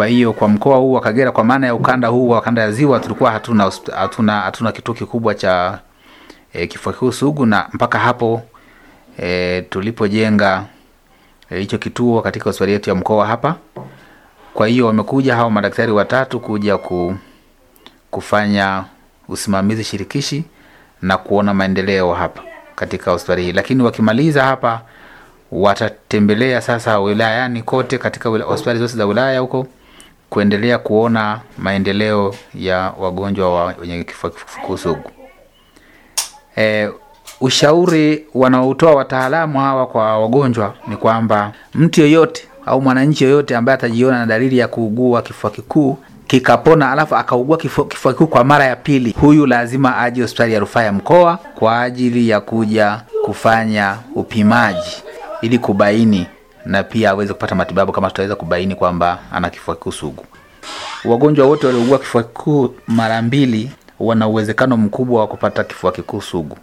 Kwa hiyo kwa mkoa huu wa Kagera, kwa maana ya ukanda huu wa kanda ya Ziwa, tulikuwa hatuna hatuna hatuna kituo kikubwa cha e, kifua kikuu sugu, na mpaka hapo e, tulipojenga hicho e, kituo katika hospitali yetu ya mkoa hapa. Kwa hiyo wamekuja hao madaktari watatu kuja ku, kufanya usimamizi shirikishi na kuona maendeleo hapa katika hospitali hii, lakini wakimaliza hapa watatembelea sasa wilayani kote katika hospitali zote za wilaya huko kuendelea kuona maendeleo ya wagonjwa wa wenye kifua sugu. E, ushauri wanaotoa wataalamu hawa kwa wagonjwa ni kwamba mtu yoyote au mwananchi yoyote ambaye atajiona na dalili ya kuugua kifua kikuu kikapona alafu akaugua kifua kikuu kwa mara ya pili, huyu lazima aje hospitali ya rufaa ya mkoa kwa ajili ya kuja kufanya upimaji ili kubaini na pia aweze kupata matibabu kama tutaweza kubaini kwamba ana kifua kikuu sugu. Wagonjwa wote waliougua kifua kikuu mara mbili wana uwezekano mkubwa wa kupata kifua kikuu sugu.